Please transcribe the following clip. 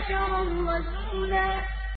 معشر الرسول